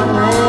Oh.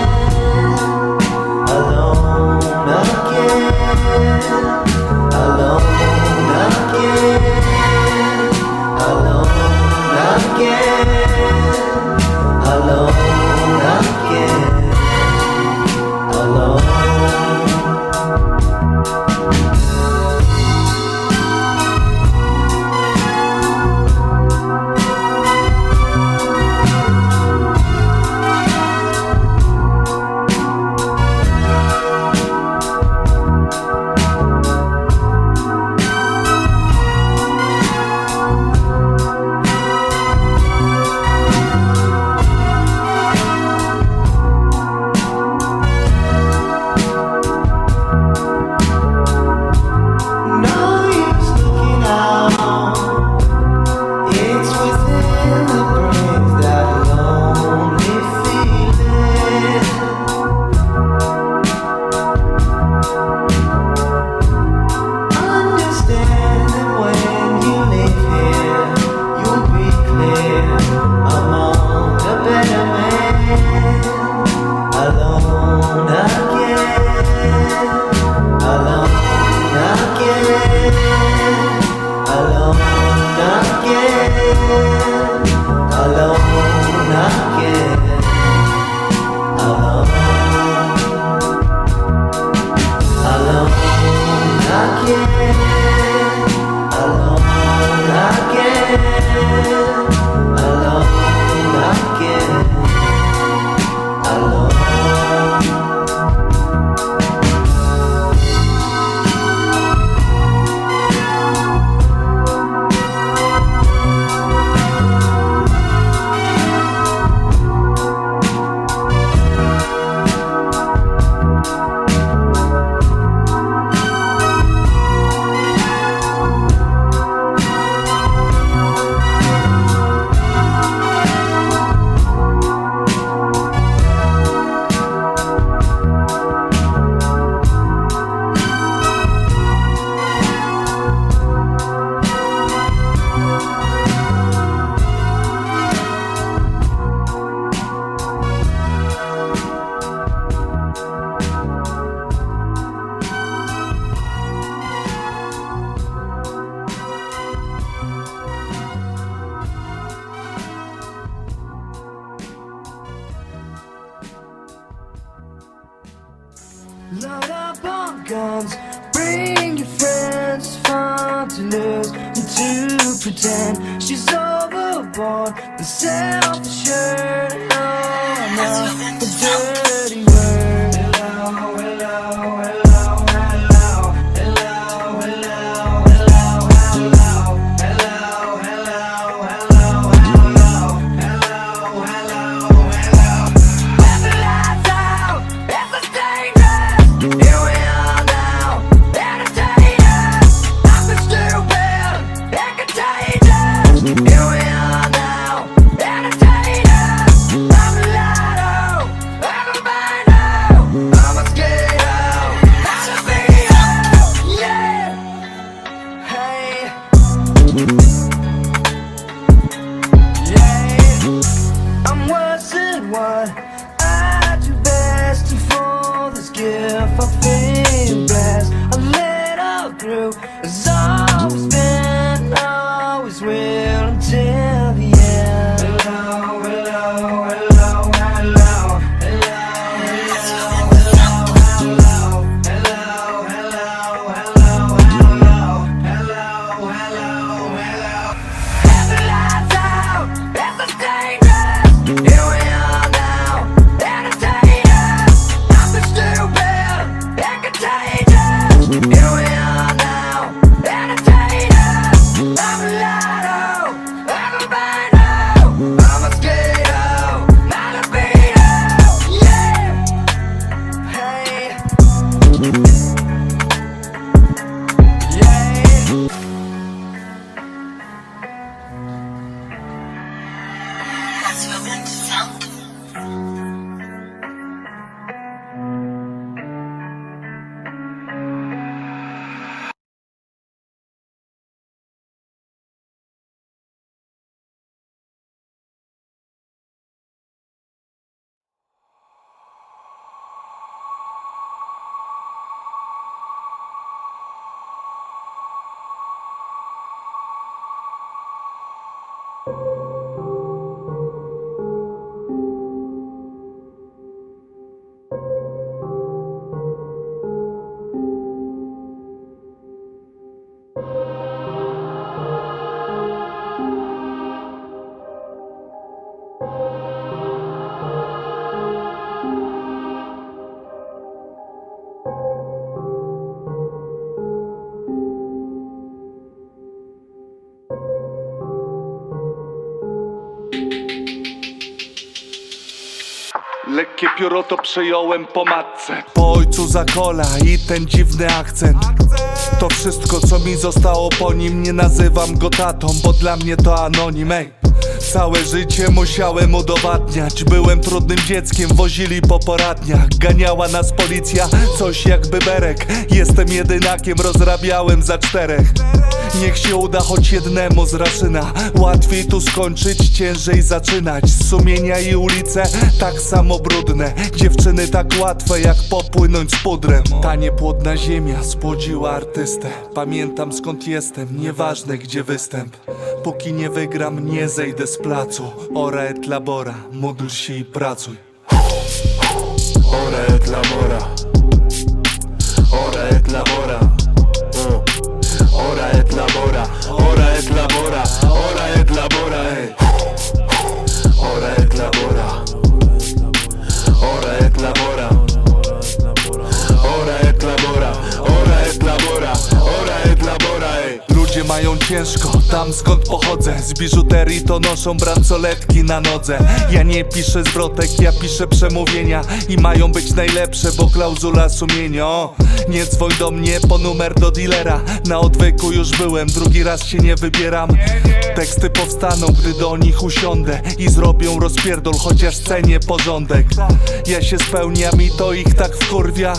you pióro to przejąłem po matce. Po ojcu za kola i ten dziwny akcent. To wszystko co mi zostało po nim Nie nazywam go tatą, bo dla mnie to anonim ej. Całe życie musiałem udowadniać. Byłem trudnym dzieckiem, wozili po poradniach. Ganiała nas policja, coś jak berek. Jestem jedynakiem, rozrabiałem za czterech Niech się uda choć jednemu z Łatwiej tu skończyć, ciężej zaczynać. Sumienia i ulice tak samo brudne. Dziewczyny tak łatwe jak popłynąć z pudrem. Ta niepłodna ziemia spłodziła artystę. Pamiętam skąd jestem, nieważne gdzie występ. Póki nie wygram, nie zejdę z placu. Ora et labora, módl się i pracuj. Ora et labora. Ora et labora ciężko, tam skąd pochodzę. Z biżuterii to noszą bransoletki na nodze. Ja nie piszę zwrotek, ja piszę przemówienia I mają być najlepsze, bo klauzula sumienia. Nie dzwoń do mnie po numer do dealera. Na odwyku już byłem, drugi raz się nie wybieram Teksty powstaną, gdy do nich usiądę I zrobią rozpierdol, chociaż cenię porządek. Ja się spełniam i to ich tak wkurwia.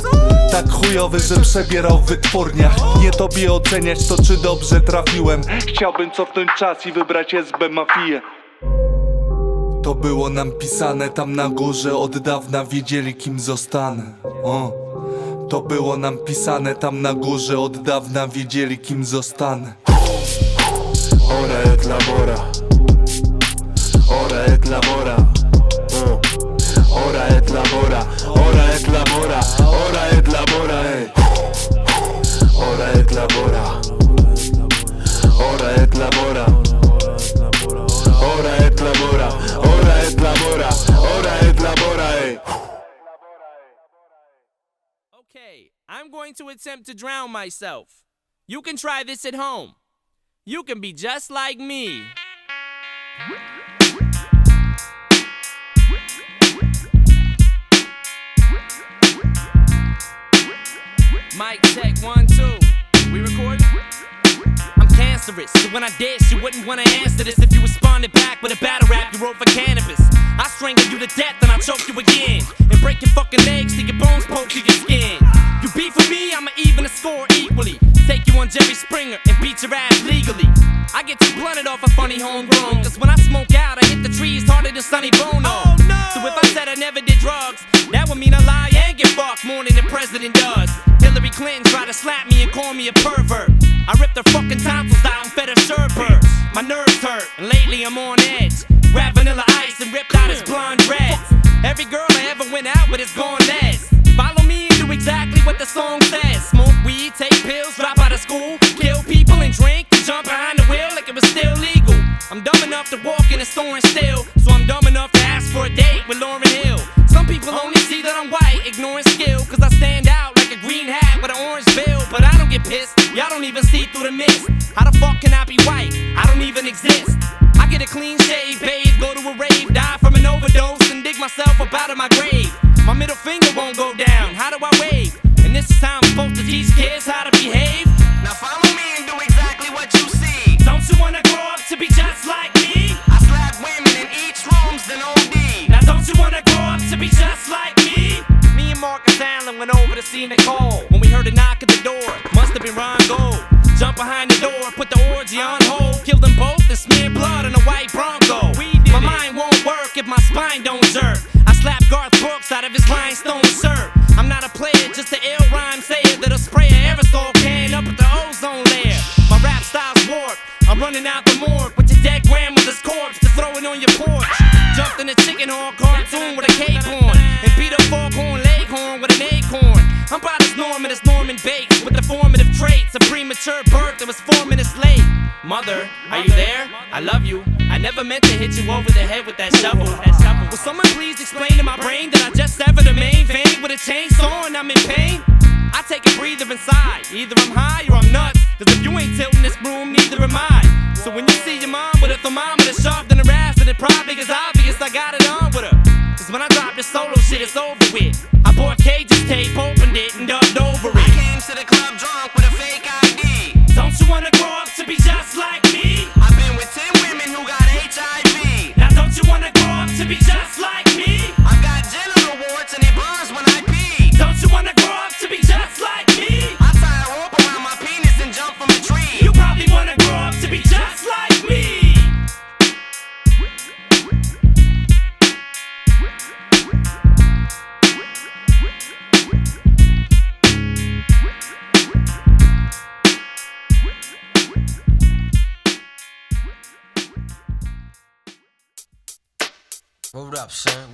Tak chujowy, że przebierał w wytwórniach. Nie tobie oceniać to, czy dobrze trafiłem. Chciałbym cofnąć czas i wybrać SB Mafię. To było nam pisane tam na górze Od dawna wiedzieli kim zostanę. O. To było nam pisane tam na górze Od dawna wiedzieli kim zostanę Hora de clamora. Hora de clamora. Mm. Hora de clamora. Hora de clamora. Hora de clamora. Eh. Hora de clamora. Hora de clamora. Hora de clamora. Hora de clamora. Hora de clamora. Eh. Okay, I'm going to attempt to drown myself. You can try this at home. You can be just like me. Mic check one, two. We recording? I'm cancerous, so when I dish, you wouldn't wanna answer this if you responded back with a battle rap you wrote for cannabis. I strangle you to death and I choke you again. And break your fucking legs till your bones poke through your skin. You beef with me, I'ma even the score equally. Take you on Jerry Springer and beat your ass legally. I get you blunted off a funny homegrown. Cause when I smoke out, I hit the trees harder than Sonny Bono. Oh, no. So if I said I never did drugs, that would mean I lie and get fucked more than the president does. Hillary Clinton tried to slap me and call me a pervert. I ripped her fucking tonsils out and fed her sherbert. My nerves hurt, and lately I'm on edge. Grab vanilla ice and ripped out his blonde dreads. Every girl I ever went out with is gone less. Follow me and do exactly what the song says. Smoke weed, take soaring still. Are you there? I love you. I never meant to hit you over the head with that shovel. That shovel. Will someone please explain to my brain that I just severed the main vein with a chainsaw and I'm in pain? I take a breather inside. Either I'm high or I'm nuts. Cause if you ain't tilting this broom, neither am I. So when you see your mom with a thermometer sharp than her ass, then it probably is obvious I got it on with her. Cause when I drop this solo shit, it's over with. I bought Cage's tape,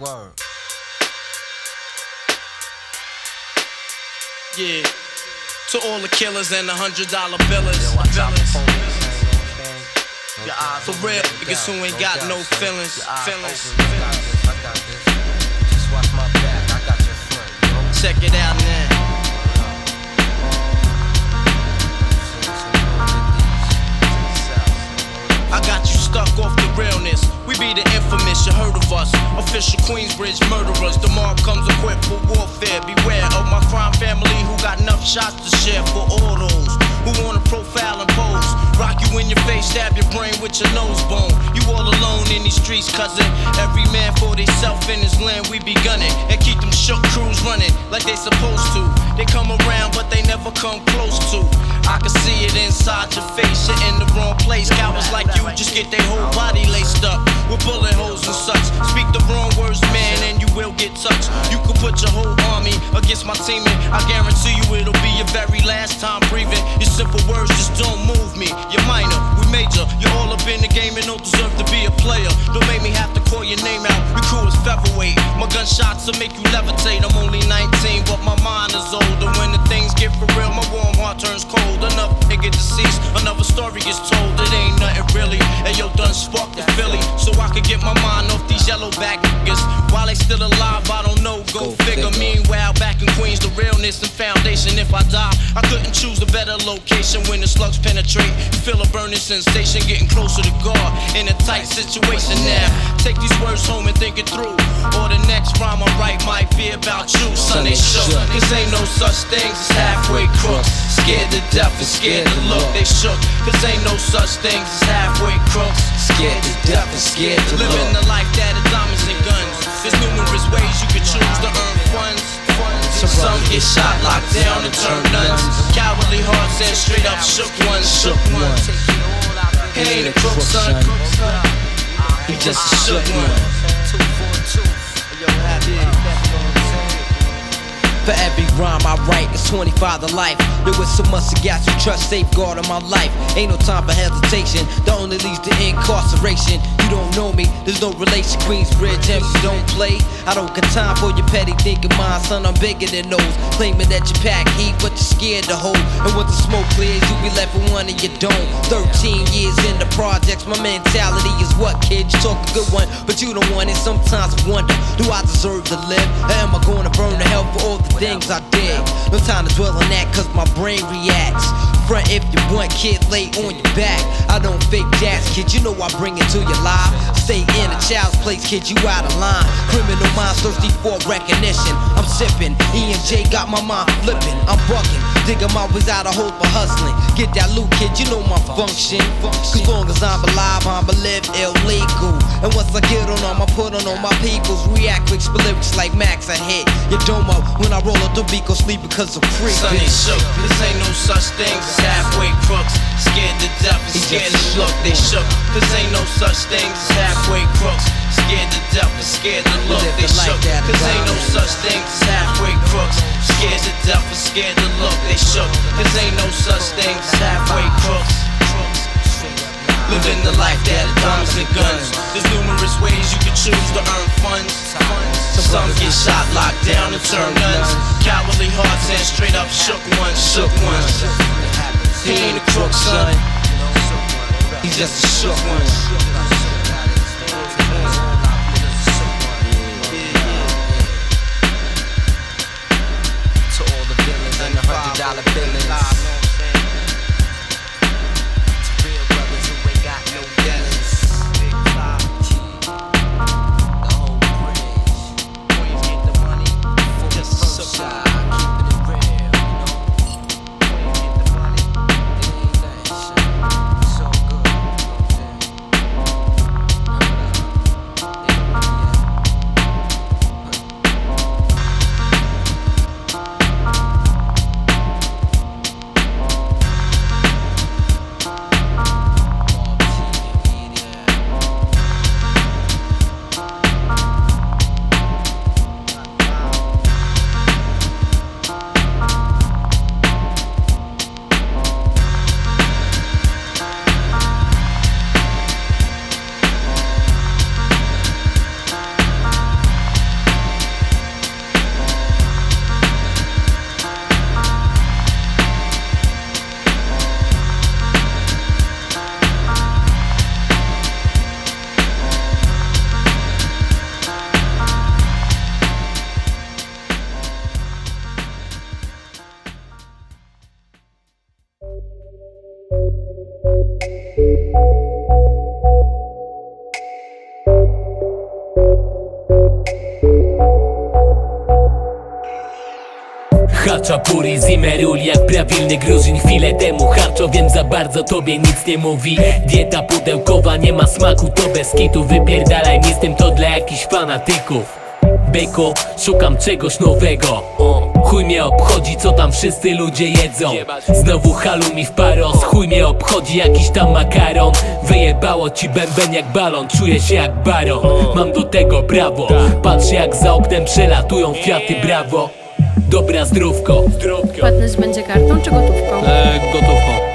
Word. Yeah. To all the killers and the hundred dollar billers. Yo, Your eyes For real, niggas who ain't got no feelings. Feelings. Check it out now. I got you stuck off the realness. We be the infamous, you heard of us. Official Queensbridge murderers. The mob comes equipped for warfare. Beware of my crime family who got enough shots to share for all those who wanna profile and pose. Rock you in your face, stab your brain with your nose bone. You all alone in these streets, cousin. Every man for theyself in his land, we be gunning. And keep them shook crews running like they supposed to. They come around, but they never come close to. I can see it inside your face, you're in the wrong place. Cowards like you just get their whole body laced up with bullet holes and such. Speak the wrong words, man, and you will get touched. You could put your whole army against my team, and I guarantee you it'll be your very last time breathing. Your simple words just don't move me. You're minor, we major. You're all up in the game and don't deserve to be a player. Don't make me have to call your name out. Your crew is featherweight. My gunshots will make you levitate. I'm only 19, but my mind is older. When the things get for real, my warm heart turns cold. Enough nigga deceased, another story gets told. It ain't nothing really. And yo, done sparked the Philly, so I could get my mind off these yellow back niggas. While they still alive, I don't know. Go, figure. Meanwhile, back in Queens, the realness and foundation. If I die, I couldn't choose a better location when the slugs penetrate. Feel a burning sensation, getting closer to God in a tight situation now. Take these words home and think it through. Or the next rhyme I write might be about you, son. They shook. Cause ain't no such things as halfway crooks. Scared to death and scared to look. They shook. Cause ain't no such things as halfway crooks. Scared to death and scared to Living look. the life that is diamonds and guns. There's numerous ways you can choose to earn funds. Some get shot, locked down, and turn nuns. Cowardly hearts and straight up shook ones, shook ones. He ain't a crook, son. He just a shook one. For every rhyme I write, it's 25 to life. There was so much to got you trust, safeguard of my life. Ain't no time for hesitation, that only leads to incarceration. You don't know me, there's no relation. Queensbridge, MC don't play. I don't got time for your petty thinking, mind, son. I'm bigger than those. Claiming that you pack heat, but you're scared to hold. And once the smoke clears, you be left with one and you don't. 13 years in the projects, my mentality is what, kid? You talk a good one, but you don't want it. Sometimes I wonder, do I deserve to live? Or am I gonna burn to hell for all the things I did? No time to dwell on that, cause my brain reacts. Front if you want, kid, lay on your back. I don't fake jazz, kid, you know I bring it to your life. Stay in a child's place, kid, you out of line. Criminal minds thirsty for recognition. I'm sipping, E and J got my mind flipping. I'm bucking, digging my ways out of hope for hustling. Get that loot, kid, you know my function. Cause long as I'm alive, I'ma live illegal. And once I get on them, I put on all my peoples. React quick, spit lyrics like Max, I hit your dome up when I roll up the beat, go sleep because I'm free. They shook. This ain't no such thing as halfway crooks. Scared to death and scared to look. They shook. This ain't no such thing as halfway crooks. Scared to death and scared to look. They the shook. This ain't no such thing as halfway crooks. Scared to death and scared to look. They shook. This ain't no such thing as halfway crooks. Living the life that is diamonds and guns. There's numerous ways you can choose to earn funds. Some get shot, locked down, and turn nuns. Cowardly hearts and straight up shook ones, shook ones. He ain't a crook, son. He's just a shook one. Bardzo tobie nic nie mówi. Dieta pudełkowa nie ma smaku, to bez kitu. Wypierdalaj, nie jestem to dla jakichś fanatyków. Beko, szukam czegoś nowego. Chuj mnie obchodzi co tam wszyscy ludzie jedzą. Znowu halu mi w paros. Chuj mnie obchodzi jakiś tam makaron. Wyjebało ci bęben jak balon Czuję się jak baron. Mam do tego prawo Patrzę jak za oknem przelatują kwiaty brawo. Dobra zdrówko. Płatność będzie kartą czy gotówką? Eee, gotówką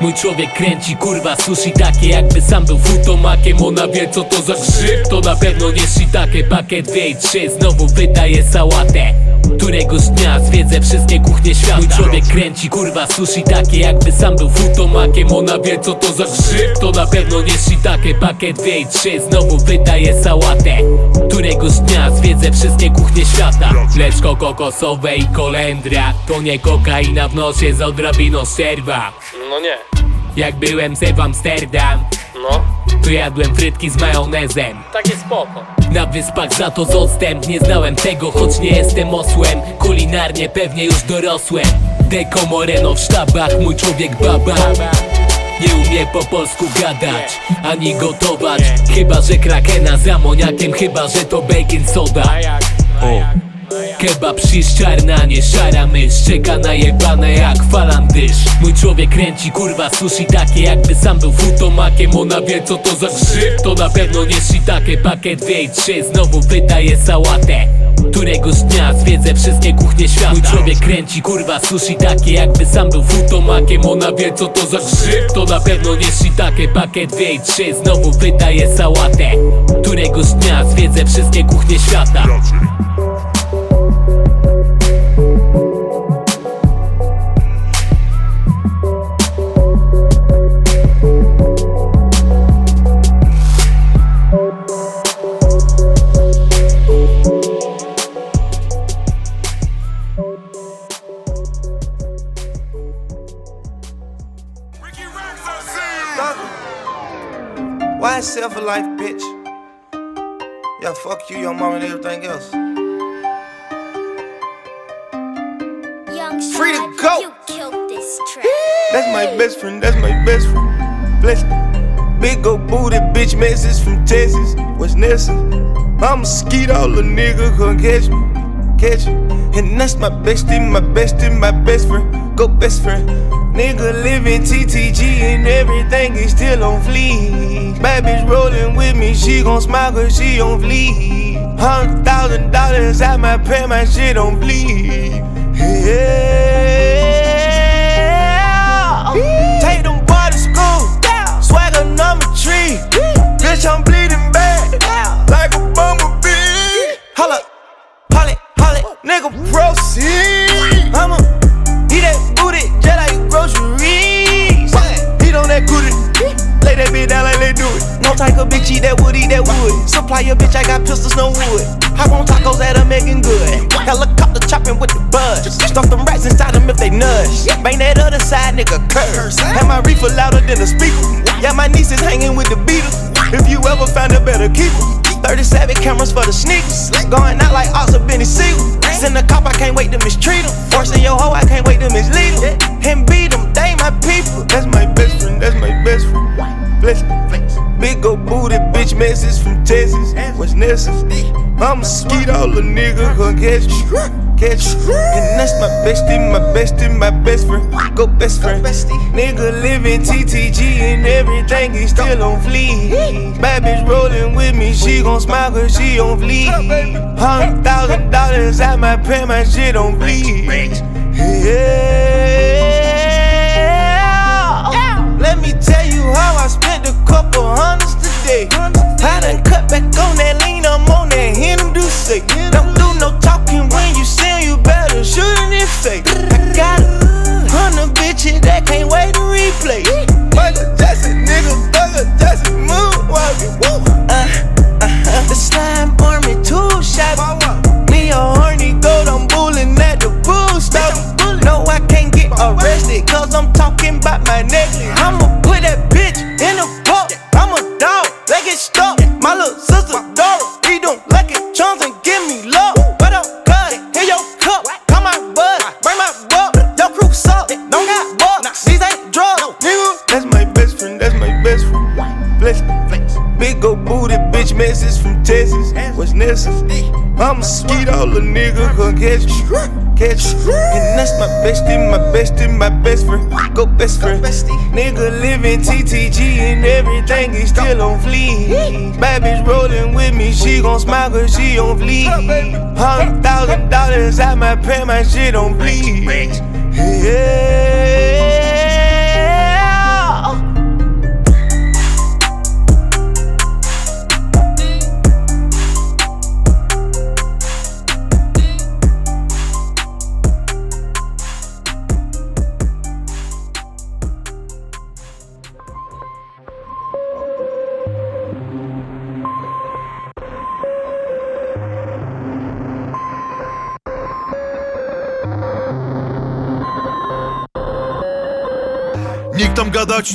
Mój człowiek kręci kurwa sushi takie jakby sam był futomakiem. Ona wie co to za grzyb, to na pewno nie shiitake. Pakiet dwie i trzy znowu wydaje sałatę Któregoś dnia zwiedzę wszystkie kuchnie świata. Mój człowiek kręci kurwa sushi takie jakby sam był futomakiem. Ona wie co to za grzyb, to na pewno nie shiitake. Pakiet dwie i trzy, znowu wydaje sałatę. Któregoś dnia zwiedzę wszystkie kuchnie świata. Mleczko kokosowe i kolendra To nie kokaina w nosie z odrobiną serwa. No nie. Jak byłem se w Amsterdam No. To jadłem frytki z majonezem Takie spoko. Na wyspach za to z odstęp Nie znałem tego, choć nie jestem osłem Kulinarnie pewnie już dorosłem Deko Moreno w sztabach, mój człowiek baba nie umie po polsku gadać, ani gotować Chyba, że krakena z amoniakiem Chyba, że to bacon soda A jak? A jak? Kebab shish czarna, nie szara mysz Czeka na jebane jak falandysz. Mój człowiek kręci kurwa sushi takie Jakby sam był futomakiem. Ona wie co to za grzyb To na pewno nie shiitake Pakiet dwie i trzy. Znowu wydaje sałatę Któregoś dnia zwiedzę wszystkie kuchnie świata. Mój człowiek kręci kurwa sushi takie Jakby sam był futomakiem. Ona wie co to za grzyb To na pewno nie shiitake Pakiet dwie i trzy. Znowu wydaje sałatę Któregoś dnia zwiedzę wszystkie kuchnie świata Why self a life, bitch? Yeah, fuck you, your mom, and everything else. Young Free to go. You killed this track. That's my best friend, that's my best friend. Bless. Big old booty bitch message from Texas. What's Nessa? I'm a skeet all the nigga come catch me. Catch me. And that's my bestie, my bestie, my best friend. Go best friend. Nigga living TTG and everything is still on fleek. Bad bitch rolling with me, she gon' smile cause she on fleek. Hundred thousand dollars at my pay, my shit on bleed. Yeah. Take them to school. Swagger number three. Bitch, I'm bleeding. Like a bumblebee. Holla, holly, holly, nigga, proceed. I'ma eat that booty just like groceries. Eat on that booty. Lay that bitch down like do it. No type of bitch eat that wood, eat that wood. Supply your bitch, I got pistols, no wood. Hop on tacos that are making good. Helicopter chopping with the buzz. Stuff them rats inside them if they nudge. Bang that other side, nigga, curse. Have my reefer louder than a speaker. Yeah, my niece is hanging with the Beatles. If you ever find a better keeper. 37 cameras for the sneakers. Going out like Oscar Benny Siegel. Send a cop, I can't wait to mistreat him. Forcing your hoe, I can't wait to mislead him. And beat them, they my people. That's my best friend, that's my best friend. Bless Big old booty bitch message from Texas. What's necessary? I'm a skeet all the nigga come catch me. Catch me. And that's my bestie, my bestie, my best friend. Go best friend. Nigga living TTG and everything is still on fleek. Bad bitch rolling with me, she gon' smile cause she on fleek. Hundred thousand dollars at my pay, my shit on bleed. Yeah. Couple hundreds today. I done cut back on that lean, I'm on that Hennessy do say. Don't do no talking when you sing, you better shoot in it fake. I got a hundred bitches that can't wait to replay. Michael Jackson, nigga, Michael Jackson, moonwalking. Uh, uh-huh. The slime army, two shots. Me a horny goat, I'm bullying at the bull stop. No, I can't get arrested, cause I'm talking about my necklace. I'ma put all the nigga come catch me. Catch me. And that's my bestie, my bestie, my best friend. Go best friend. Nigga living TTG and everything is still on fleek. Bad bitch rolling with me, she gon' smile cause she on fleek. Hundred thousand dollars at my pay, my shit on bleed. Yeah.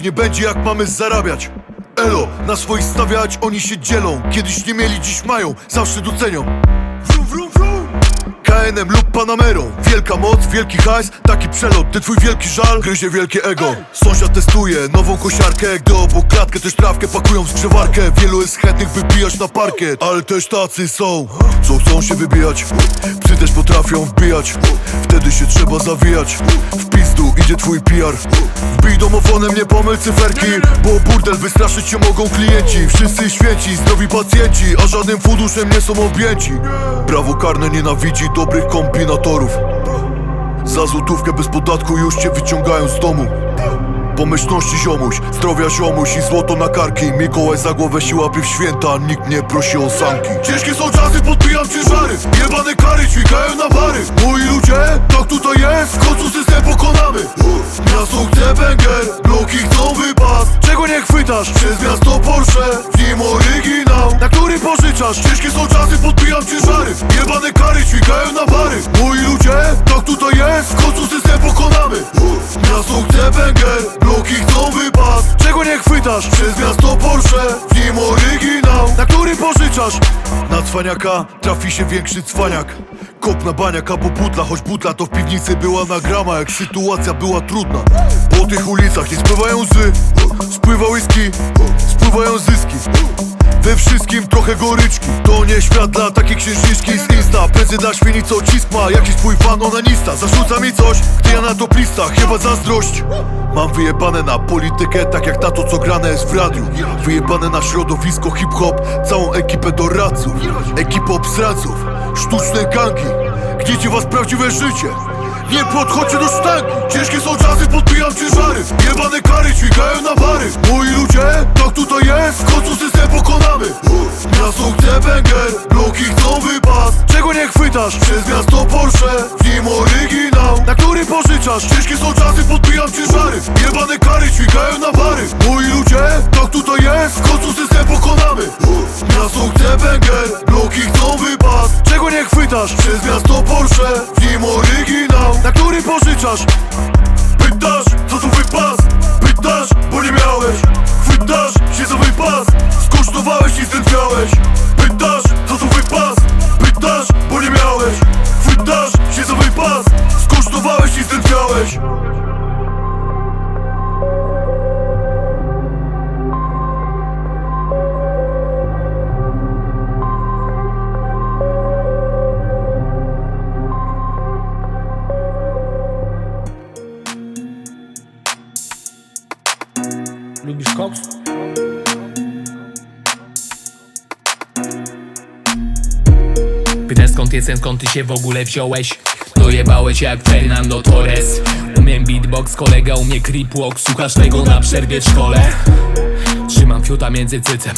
Nie będzie jak mamy zarabiać. Elo, na swoich stawiać, oni się dzielą. Kiedyś nie mieli, dziś mają, zawsze docenią Lub Panamerą. Wielka moc, wielki hajs, taki przelot Ty twój wielki żal, gryzie wielkie ego. Sąsiad testuje nową kosiarkę. Gdy obok klatkę też trawkę pakują w skrzywarkę. Wielu jest chętnych wybijać na parkiet Ale też tacy są, co chcą się wybijać? Psy też potrafią wbijać. Wtedy się trzeba zawijać. W pizdu idzie twój PR Wbij domofonem, nie pomyl cyferki Bo burdel wystraszyć się mogą klienci. Wszyscy święci, zdrowi pacjenci A żadnym funduszem nie są objęci. Prawo karne nienawidzi dobrych kombinatorów. Za złotówkę bez podatku już cię wyciągają z domu Pomyślności ziomuś, zdrowia ziomuś i złoto na karki. Mikołaj za głowę się łapie w święta, nikt nie prosi o sanki. Ciężkie są czasy, podbijam ciężary Jebane kary dźwigają na bary. Moi ludzie, tak tutaj jest, w końcu system pokonamy. Miasto chce węgier, bloki chcą wypas. Czego nie chwytasz? Przez miasto Porsche, w nim oryginał. Na który pożyczasz? Ciężkie są czasy, podbijam ciężary Jebane kary dźwigają na bary. Moi ludzie, tak tutaj jest, w końcu system pokonamy Przez miasto Porsche, w nim oryginał. Na który pożyczasz? Na cwaniaka. Trafi się większy cwaniak Kop na baniak albo butla, choć butla to w piwnicy była nagrama Jak sytuacja była trudna Po tych ulicach nie spływają łzy Spływa whisky, spływają zyski. We wszystkim trochę goryczki. To nie świat dla takiej księżniczki. Z Insta Prędzej dla świni co cisk ma Jakiś twój fan onanista Zarzuca mi coś, gdy ja na top listach Chyba zazdrość. Mam wyjebane na politykę Tak jak na to co grane jest w radiu. Wyjebane na środowisko hip-hop Całą ekipę doradców. Ekipę obsradzów Sztuczne gangi. Gniecie was prawdziwe życie nie podchodźcie do sztangi Ciężkie są czasy, podbijam ciężary. Jebane kary dźwigają na bary. Moi ludzie, tak tutaj jest. W końcu system pokonamy. Miasto chce węgier, bloki chcą wypas. Czego nie chwytasz? Przez miasto Porsche. W nim oryginał Na który pożyczasz? Ciężkie są czasy, podbijam ciężary. Jebane kary dźwigają na bary. Moi ludzie, tak tutaj jest. W końcu system pokonamy. Miasto chce węgier, bloki chcą wypas. Czego nie chwytasz? Przez miasto Porsche. W nim oryginał Na który pożyczasz? Pytasz, co tu wypas? Pytasz, bo nie miałeś Chwytasz się za wypas Skosztowałeś i zdrętwiałeś Pytasz, co tu wypas? Pytasz, bo nie miałeś Chwytasz się za wypas Skosztowałeś i zdrętwiałeś skąd jestem, skąd ty się w ogóle wziąłeś? Dojebałeś jak Fernando Torres. Umiem beatbox, kolega umie creep walk Słuchasz tego na przerwie w szkole. Trzymam fiuta między cycem.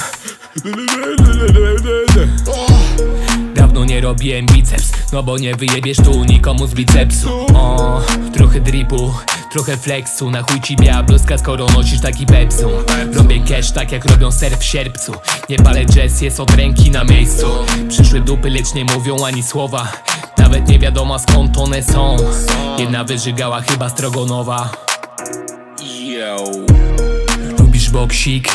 Dawno nie robiłem biceps No bo nie wyjebiesz tu nikomu z bicepsu. O, Trochę dripu, trochę flexu Na chuj ci biała bluzka skoro nosisz taki pepsu. Robię cash tak jak robią ser w sierpcu. Nie palę jazz, jest od ręki na miejscu. Przyszły dupy lecz nie mówią ani słowa. Nawet nie wiadomo skąd one są. Jedna wyżygała chyba strogonowa. Yo. Lubisz boksik?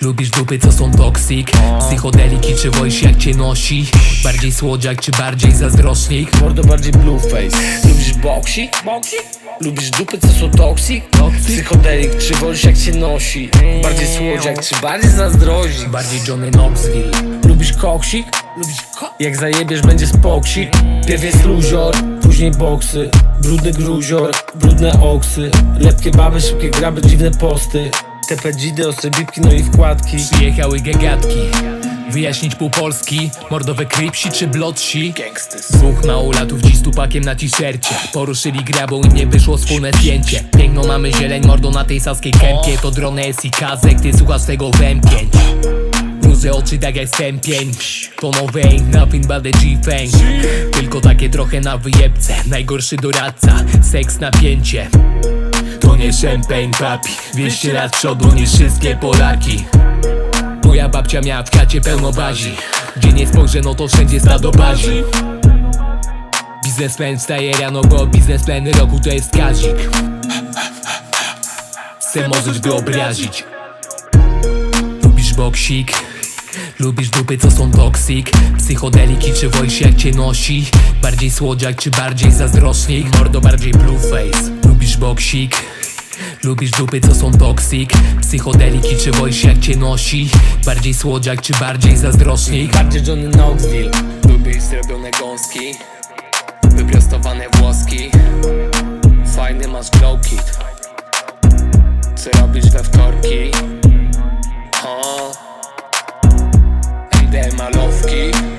Lubisz dupy co są toxic? Psychodeliki czy wojś jak cię nosi? Bardziej słodziak czy bardziej zazdrośnik? Mordo bardziej blueface Lubisz boksik? Boksik? Lubisz dupy co są toxic? Psychodelik czy wolisz jak cię nosi? Bardziej słodziak czy bardziej zazdrozik? Bardziej Johnny Knoxville Lubisz koksik? Lubisz ko- Jak zajebiesz będzie spoksik Pierw jest luzior, później boksy Brudny gruzior, brudne oksy Lepkie baby, szybkie graby, dziwne posty TP dzidy, ostre bibki, no i wkładki. Przyjechały gagatki Wyjaśnić pół Polski. Mordowe krypsi czy blotsi? Dwóch małolatów dziś z tupakiem na t-shircie. Poruszyli grabą i nie wyszło wspólne zdjęcie Piękną mamy zieleń mordo na tej saskiej kępie. To drony S i kazek, ty słuchasz tego wępień Duże oczy tak jak stępień. To nowe ain't nothing but the G-Fang. Tylko takie trochę na wyjebce. Najgorszy doradca, seks napięcie nie champagne papi 200 lat przodu niż wszystkie Polaki Moja babcia miała w chacie pełno bazi Gdzie nie spojrzę no to wszędzie stado bazi Biznesmen wstaje rano, bo biznesmen roku to jest Kazik se możesz wyobrazić Lubisz boksik? Lubisz dupy co są toksik? Psychodeliki czy wojsz jak cię nosi? Bardziej słodziak czy bardziej zazdrośnik? Mordo bardziej blueface Lubisz boksik? Lubisz dupy co są toksik? Psychodeliki czy wojsz jak cię nosi? Bardziej słodziak czy bardziej zazdrośnik? Bardziej Johnny Knoxville Lubisz zrobione gąski Wyprostowane włoski Fajny masz glow kit Co robisz we wtorki? O MD malowki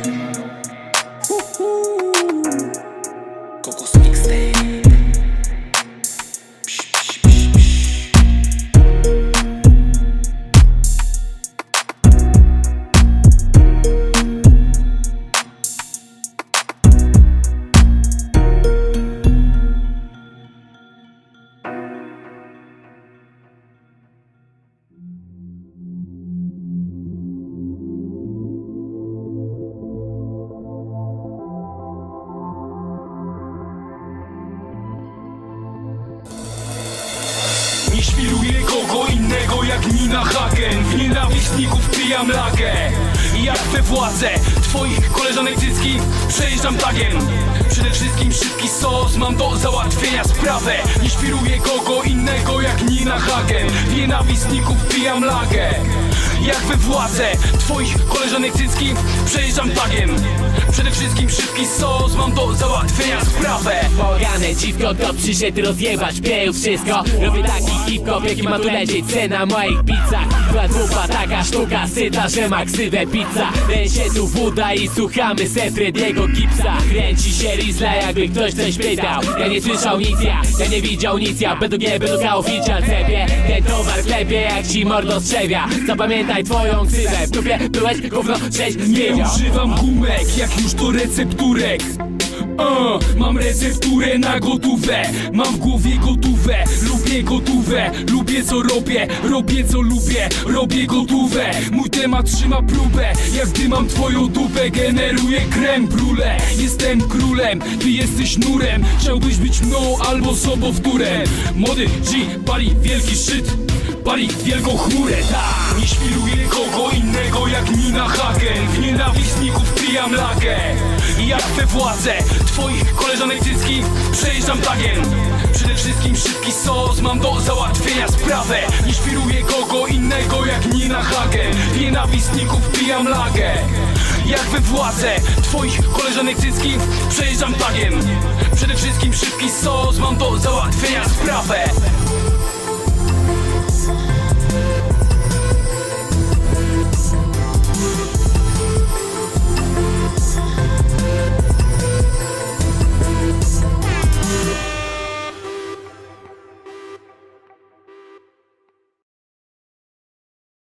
Nina Hagen W nienawistników pijam lagę jak we władzę twoich koleżanek cycki Przejeżdżam tagiem. Przede wszystkim szybki sos Mam do załatwienia sprawę. Nie świruję kogo innego jak Nina Hagen. W nienawistników pijam lagę Jak we władzę twoich koleżanek cycki Przejeżdżam tagiem Przede wszystkim szybki sos Mam do załatwienia sprawę. Pogane dziwko to przyszedł rozjebać Pieju wszystko. Robię taki hip-hop jaki ma tu lecieć Cena moich pizzach. Była dwupa taka sztuka syta, że ma ksywę pizza. Się tu wuda i słuchamy se Frediego Gipsa. Kręci się Rizla jakby ktoś coś pytał. Ja nie słyszał nic ja, ja nie widział nic ja. Będą G, będą K, oficjal cepie. Ten towar klepie jak ci mordo strzewia Zapamiętaj twoją ksywę. W dupie byłeś gówno, sześć Nie używam gumek, jak już do recepturek. Uh, mam recepturę na gotówę. Mam w głowie gotówę. Lubię gotówę. Lubię co robię. Robię co lubię. Robię gotówę. Mój temat trzyma próbę. Jak gdy mam twoją dupę Generuję krem brule. Jestem królem Ty jesteś nurem. Chciałbyś być mną albo sobowtórem. Młody G pali wielki szczyt Pali wielką chmurę, tak. Nie świruję kogo innego jak Nina Hagen W nienawistników pijam lagę I jak we władzę twoich koleżanek cycki Przejeżdżam tagiem. Przede wszystkim szybki sos Mam do załatwienia sprawę. Nie świruję kogo innego jak Nina Hagen W nienawistników pijam lagę Jak we władzę twoich koleżanek cycki Przejeżdżam tagiem. Przede wszystkim szybki sos Mam do załatwienia sprawę